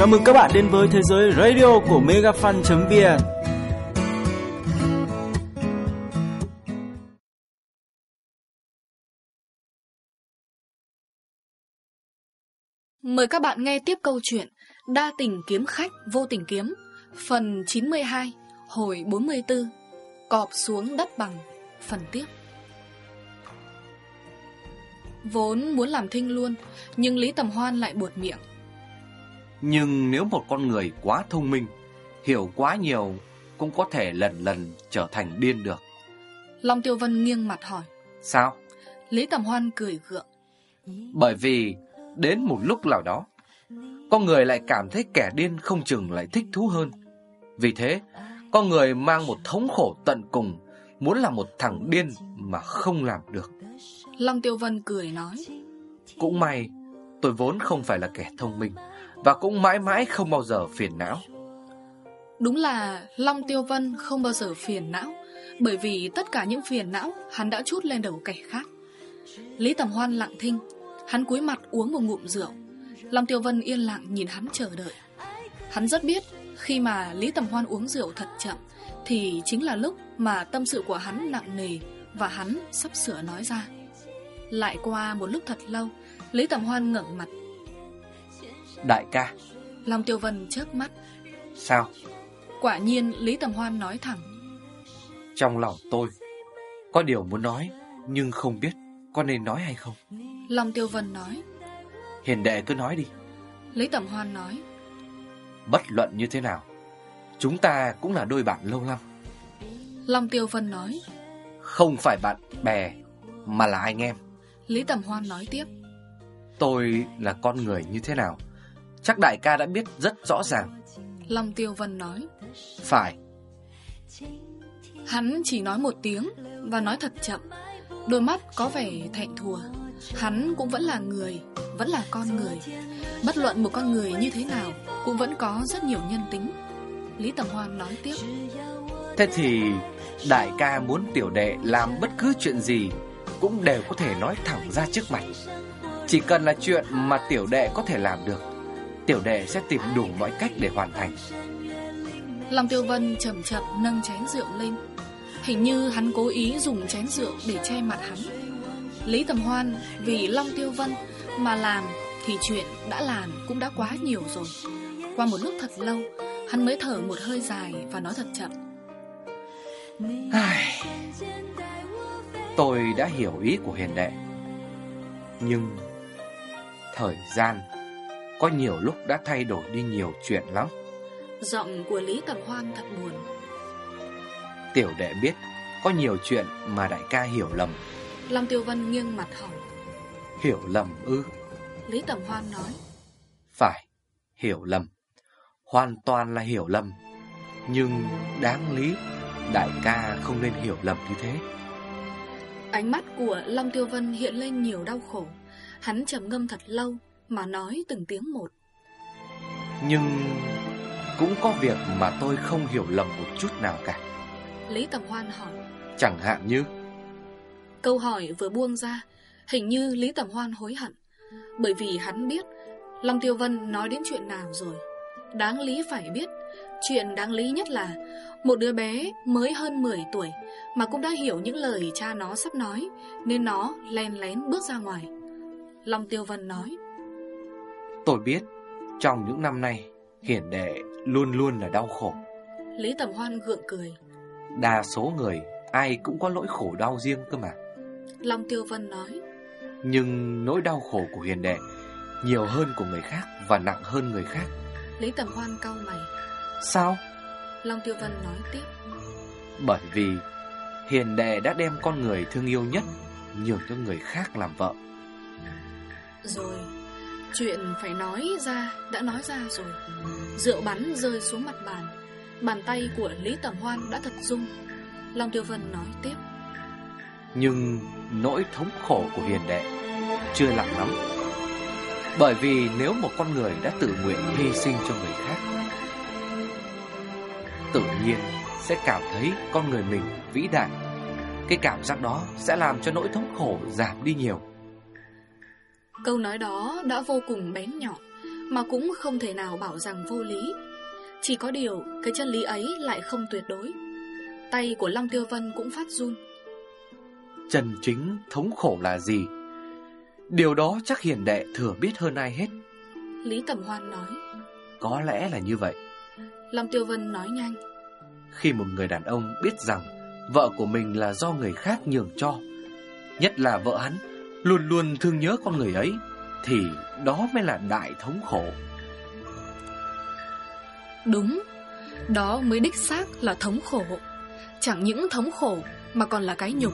Chào mừng các bạn đến với thế giới radio của megafan.vn Mời các bạn nghe tiếp câu chuyện Đa tình kiếm khách vô tình kiếm, Phần 92 Hồi 44 Cọp xuống đất bằng, Phần tiếp. Vốn muốn làm thinh luôn, Nhưng Lý Tầm Hoan lại buột miệng. Nhưng nếu một con người quá thông minh Hiểu quá nhiều Cũng có thể lần lần trở thành điên được. Long Tiêu Vân nghiêng mặt hỏi. Sao? Lý Tầm Hoan cười gượng. Bởi vì đến một lúc nào đó Con người lại cảm thấy kẻ điên không chừng lại thích thú hơn. Vì thế Con người mang một thống khổ tận cùng Muốn làm một thằng điên mà không làm được. Long Tiêu Vân cười nói. Cũng may tôi vốn không phải là kẻ thông minh và cũng mãi mãi không bao giờ phiền não. Đúng là Long Tiêu Vân không bao giờ phiền não, Bởi vì tất cả những phiền não Hắn đã chút lên đầu kẻ khác. Lý Tầm Hoan lặng thinh, Hắn cúi mặt uống một ngụm rượu. Long Tiêu Vân yên lặng nhìn hắn chờ đợi. Hắn rất biết Khi mà Lý Tầm Hoan uống rượu thật chậm, Thì chính là lúc mà tâm sự của hắn nặng nề Và hắn sắp sửa nói ra. Lại qua một lúc thật lâu, Lý Tầm Hoan ngẩng mặt Đại ca. Long Tiêu Vân chớp mắt. Sao? Quả nhiên Lý Tầm Hoan nói thẳng. Trong lòng tôi Có điều muốn nói Nhưng không biết có nên nói hay không. Long Tiêu Vân nói. Hiền đệ cứ nói đi. Lý Tầm Hoan nói. Bất luận như thế nào Chúng ta cũng là đôi bạn lâu năm Long Tiêu Vân nói. Không phải bạn bè Mà là anh em. Lý Tầm Hoan nói tiếp. Tôi là con người như thế nào Chắc đại ca đã biết rất rõ ràng. Long Tiêu Vân nói. Phải. Hắn chỉ nói một tiếng Và nói thật chậm. Đôi mắt có vẻ thẹn thùa. Hắn cũng vẫn là người Vẫn là con người. Bất luận một con người như thế nào Cũng vẫn có rất nhiều nhân tính. Lý Tầm Hoan nói tiếp. Thế thì đại ca muốn tiểu đệ làm bất cứ chuyện gì Cũng đều có thể nói thẳng ra trước mặt. Chỉ cần là chuyện mà tiểu đệ có thể làm được Tiểu đệ sẽ tìm đủ mọi cách để hoàn thành. Long Tiêu Vân chậm chậm nâng chén rượu lên. Hình như hắn cố ý dùng chén rượu để che mặt hắn. Lý Tầm Hoan vì Long Tiêu Vân mà làm thì chuyện đã làm cũng đã quá nhiều rồi. Qua một lúc thật lâu Hắn mới thở một hơi dài và nói thật chậm. Ai... Tôi đã hiểu ý của hiền đệ. Nhưng Thời gian Có nhiều lúc đã thay đổi đi nhiều chuyện lắm. Giọng của Lý Tầm Hoan thật buồn. Tiểu đệ biết Có nhiều chuyện mà đại ca hiểu lầm. Long Tiêu Vân nghiêng mặt hỏi. Hiểu lầm ư? Lý Tầm Hoan nói. Phải Hiểu lầm. Hoàn toàn là hiểu lầm. Nhưng đáng lý Đại ca không nên hiểu lầm như thế. Ánh mắt của Long Tiêu Vân hiện lên nhiều đau khổ. Hắn trầm ngâm thật lâu Mà nói từng tiếng một. Nhưng Cũng có việc mà tôi không hiểu lầm một chút nào cả. Lý Tầm Hoan hỏi. Chẳng hạn như? Câu hỏi vừa buông ra Hình như Lý Tầm Hoan hối hận Bởi vì hắn biết Long Tiêu Vân nói đến chuyện nào rồi. Đáng lý phải biết Chuyện đáng lý nhất là Một đứa bé mới hơn 10 tuổi Mà cũng đã hiểu những lời cha nó sắp nói Nên nó len lén bước ra ngoài. Long Tiêu Vân nói Tôi biết Trong những năm nay Hiển đệ luôn luôn là đau khổ. Lý Tầm Hoan gượng cười. Đa số người Ai cũng có nỗi khổ đau riêng cơ mà. Long Tiêu Vân nói. Nhưng nỗi đau khổ của hiền đệ Nhiều hơn của người khác Và nặng hơn người khác. Lý Tầm Hoan cau mày. Sao? Long Tiêu Vân nói tiếp. Bởi vì Hiền đệ đã đem con người thương yêu nhất Nhường cho người khác làm vợ. Rồi Chuyện phải nói ra Đã nói ra rồi. Rượu bắn rơi xuống mặt bàn. Bàn tay của Lý Tầm Hoan đã thật rung. Long Tiêu Vân nói tiếp. Nhưng nỗi thống khổ của hiền đệ Chưa lặng lắm. Bởi vì nếu một con người đã tự nguyện hy sinh cho người khác, Tự nhiên sẽ cảm thấy con người mình vĩ đại. Cái cảm giác đó sẽ làm cho nỗi thống khổ giảm đi nhiều. Câu nói đó đã vô cùng bén nhọn Mà cũng không thể nào bảo rằng vô lý. Chỉ có điều Cái chân lý ấy lại không tuyệt đối. Tay của Long Tiêu Vân cũng phát run. Chân chính thống khổ là gì? Điều đó chắc hiền đệ thừa biết hơn ai hết. Lý Tầm Hoan nói. Có lẽ là như vậy. Long Tiêu Vân nói nhanh. Khi một người đàn ông biết rằng Vợ của mình là do người khác nhường cho Nhất là vợ hắn Luôn luôn thương nhớ con người ấy Thì đó mới là đại thống khổ. Đúng Đó mới đích xác là thống khổ. Chẳng những thống khổ Mà còn là cái nhục.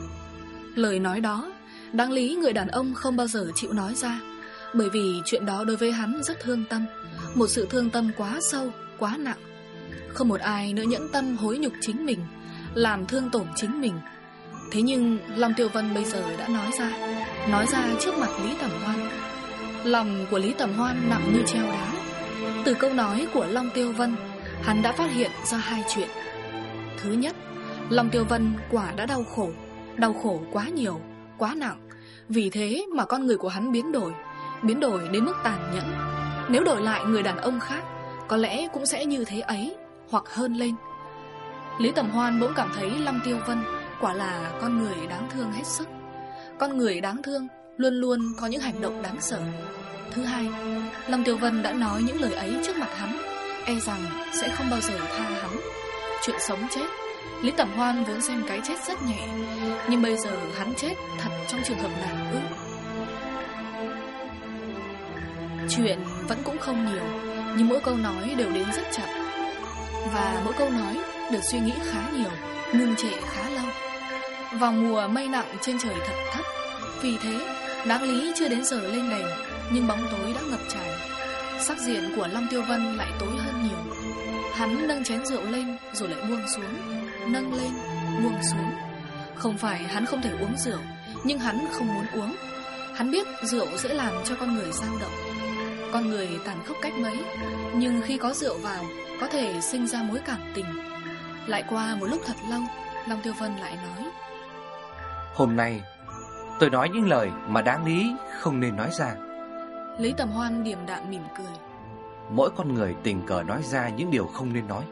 Lời nói đó Đáng lý người đàn ông không bao giờ chịu nói ra. Bởi vì chuyện đó đối với hắn rất thương tâm Một sự thương tâm quá sâu, quá nặng. Không một ai nữa nhẫn tâm hối nhục chính mình Làm thương tổn chính mình Thế nhưng Long Tiêu Vân bây giờ đã nói ra Nói ra trước mặt Lý Tầm Hoan. Lòng của Lý Tầm Hoan nặng như treo đá. Từ câu nói của Long Tiêu Vân Hắn đã phát hiện ra hai chuyện. Thứ nhất Long Tiêu Vân quả đã đau khổ Đau khổ quá nhiều, quá nặng. Vì thế mà con người của hắn biến đổi Biến đổi đến mức tàn nhẫn. Nếu đổi lại người đàn ông khác Có lẽ cũng sẽ như thế ấy Hoặc hơn lên. Lý Tầm Hoan bỗng cảm thấy Long Tiêu Vân Quả là con người đáng thương hết sức. Con người đáng thương Luôn luôn có những hành động đáng sợ. Thứ hai Lâm Tiêu Vân đã nói những lời ấy trước mặt hắn E rằng sẽ không bao giờ tha hắn. Chuyện sống chết, Lý Tẩm Hoan vốn xem cái chết rất nhẹ, Nhưng bây giờ hắn chết thật trong trường hợp nào ư. Chuyện vẫn cũng không nhiều, Nhưng mỗi câu nói đều đến rất chậm. Và mỗi câu nói được suy nghĩ khá nhiều, Ngưng trệ khá lâu. Vào mùa mây nặng trên trời thật thấp Vì thế Đáng lý chưa đến giờ lên đèn Nhưng bóng tối đã ngập tràn. Sắc diện của Long Tiêu Vân lại tối hơn nhiều. Hắn nâng chén rượu lên Rồi lại buông xuống Nâng lên, buông xuống. Không phải hắn không thể uống rượu Nhưng hắn không muốn uống. Hắn biết rượu sẽ làm cho con người dao động. Con người tàn khốc cách mấy Nhưng khi có rượu vào Có thể sinh ra mối cảm tình. Lại qua một lúc thật lâu Long Tiêu Vân lại nói Hôm nay Tôi nói những lời mà đáng lý không nên nói ra. Lý Tầm Hoan điềm đạm mỉm cười. Mỗi con người tình cờ nói ra những điều không nên nói.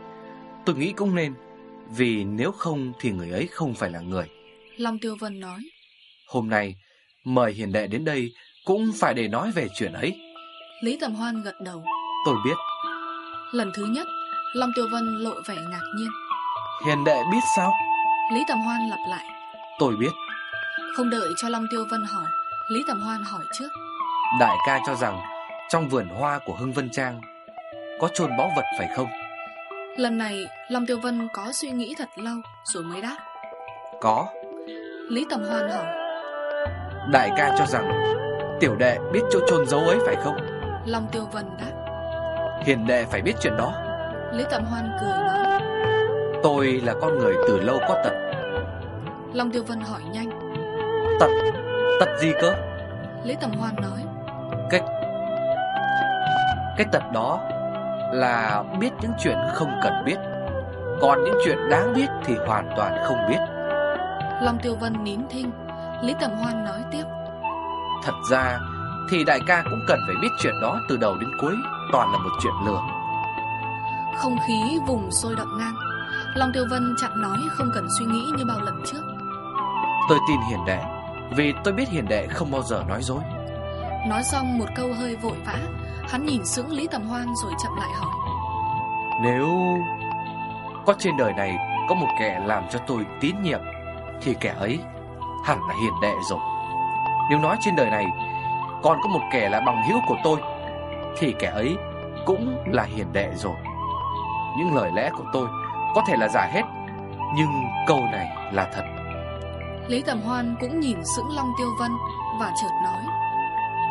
Tôi nghĩ cũng nên Vì nếu không thì người ấy không phải là người. Long Tiêu Vân nói. Hôm nay Mời hiền đệ đến đây Cũng phải để nói về chuyện ấy. Lý Tầm Hoan gật đầu. Tôi biết. Lần thứ nhất Long Tiêu Vân lộ vẻ ngạc nhiên. Hiền đệ biết sao? Lý Tầm Hoan lặp lại. Tôi biết Không đợi cho Long Tiêu Vân hỏi Lý Tầm Hoan hỏi trước. Đại ca cho rằng Trong vườn hoa của Hưng Vân Trang Có chôn báu vật phải không? Lần này Long Tiêu Vân có suy nghĩ thật lâu Rồi mới đáp. Có. Lý Tầm Hoan hỏi. Đại ca cho rằng Tiểu đệ biết chỗ chôn dấu ấy phải không? Long Tiêu Vân đáp. Hiền đệ phải biết chuyện đó. Lý Tầm Hoan cười nói. Tôi là con người từ lâu có tật. Long Tiêu Vân hỏi nhanh Tật Tật gì cơ? Lý Tầm Hoan nói. Cái Cái tật đó Là biết những chuyện không cần biết. Còn những chuyện đáng biết Thì hoàn toàn không biết. Long Tiêu Vân nín thinh. Lý Tầm Hoan nói tiếp. Thật ra Thì đại ca cũng cần phải biết chuyện đó Từ đầu đến cuối Toàn là một chuyện lừa. Không khí vùng sôi động ngang. Long Tiêu Vân chặn nói không cần suy nghĩ như bao lần trước. Tôi tin hiền đệ Vì tôi biết hiền đệ không bao giờ nói dối. Nói xong một câu hơi vội vã Hắn nhìn sững Lý Tầm Hoan rồi chậm lại hỏi. Nếu Có trên đời này Có một kẻ làm cho tôi tín nhiệm Thì kẻ ấy hẳn là hiền đệ rồi. Nếu nói trên đời này Còn có một kẻ là bằng hữu của tôi Thì kẻ ấy Cũng là hiền đệ rồi. Những lời lẽ của tôi Có thể là giả hết Nhưng câu này là thật Lý Tầm Hoan cũng nhìn sững Long Tiêu Vân Và chợt nói.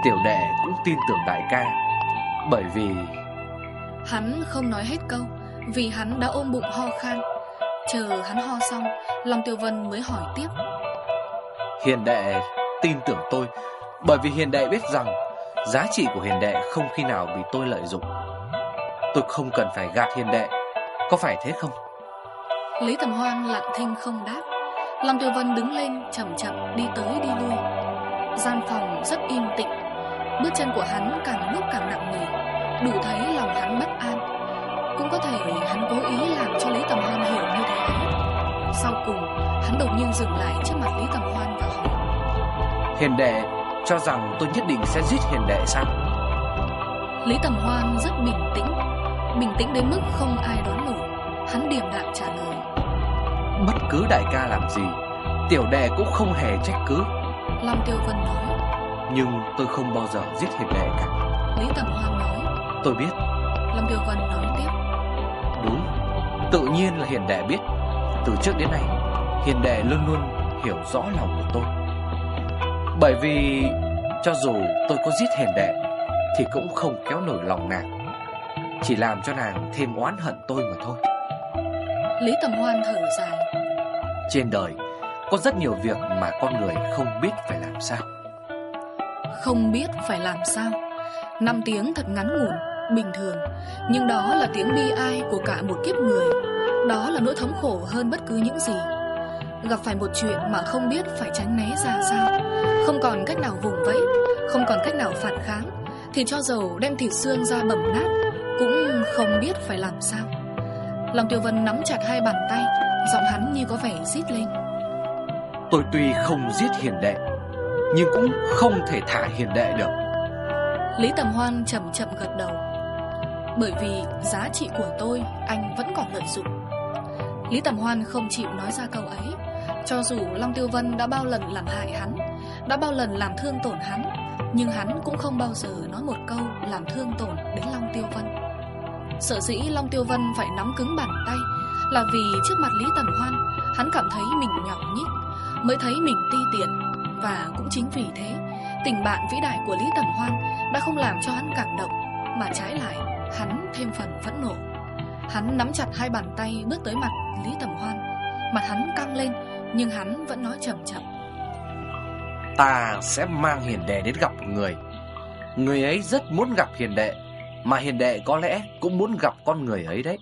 Tiểu đệ cũng tin tưởng đại ca Bởi vì Hắn không nói hết câu Vì hắn đã ôm bụng ho khan. Chờ hắn ho xong Long Tiêu Vân mới hỏi tiếp. Hiền đệ tin tưởng tôi Bởi vì hiền đệ biết rằng Giá trị của hiền đệ không khi nào bị tôi lợi dụng. Tôi không cần phải gạt hiền đệ Có phải thế không? Lý Tầm Hoan lặng thinh không đáp Long Tiêu Vân đứng lên chậm chậm đi tới đi lui. Gian phòng rất im tĩnh. Bước chân của hắn càng lúc càng nặng nề Đủ thấy lòng hắn bất an. Cũng có thể hắn cố ý làm cho Lý Tầm Hoan hiểu như thế. Sau cùng Hắn đột nhiên dừng lại trước mặt Lý Tầm Hoan và hỏi. Hiền đệ cho rằng tôi nhất định sẽ giết hiền đệ sao? Lý Tầm Hoan rất bình tĩnh. Bình tĩnh đến mức không ai đoán nổi. Hắn điềm đạm trả Bất cứ đại ca làm gì Tiểu đệ cũng không hề trách cứ. Long Tiêu Vân nói. Nhưng tôi không bao giờ giết hiền đệ cả. Lý Tầm Hoan nói. Tôi biết. Long Tiêu Vân nói tiếp. Đúng Tự nhiên là hiền đệ biết. Từ trước đến nay Hiền đệ luôn luôn hiểu rõ lòng của tôi. Bởi vì Cho dù tôi có giết hiền đệ Thì cũng không kéo nổi lòng nàng. Chỉ làm cho nàng thêm oán hận tôi mà thôi Lý Tầm Hoan thở dài. Trên đời Có rất nhiều việc mà con người không biết phải làm sao. Không biết phải làm sao. Năm tiếng thật ngắn ngủn Bình thường. Nhưng đó là tiếng bi ai của cả một kiếp người. Đó là nỗi thống khổ hơn bất cứ những gì. Gặp phải một chuyện mà không biết phải tránh né ra sao. Không còn cách nào vùng vẫy Không còn cách nào phản kháng Thì cho dầu đem thịt xương ra bầm nát Cũng không biết phải làm sao Lòng Tiểu Vân nắm chặt hai bàn tay Giọng hắn như có vẻ rít lên. Tôi tuy không giết hiền đệ Nhưng cũng không thể thả hiền đệ được. Lý Tầm Hoan chậm chậm gật đầu. Bởi vì giá trị của tôi Anh vẫn còn lợi dụng. Lý Tầm Hoan không chịu nói ra câu ấy. Cho dù Long Tiêu Vân đã bao lần làm hại hắn Đã bao lần làm thương tổn hắn Nhưng hắn cũng không bao giờ nói một câu Làm thương tổn đến Long Tiêu Vân Sở dĩ Long Tiêu Vân phải nắm cứng bàn tay Là vì trước mặt Lý Tầm Hoan, Hắn cảm thấy mình nhỏ nhít, Mới thấy mình ti tiện. Và cũng chính vì thế, Tình bạn vĩ đại của Lý Tầm Hoan Đã không làm cho hắn cảm động, Mà trái lại, hắn thêm phần phẫn nộ. Hắn nắm chặt hai bàn tay bước tới mặt Lý Tầm Hoan. Mặt hắn căng lên, Nhưng hắn vẫn nói chậm chậm. Ta sẽ mang hiền đệ đến gặp người. Người ấy rất muốn gặp hiền đệ. Mà hiền đệ có lẽ cũng muốn gặp con người ấy đấy.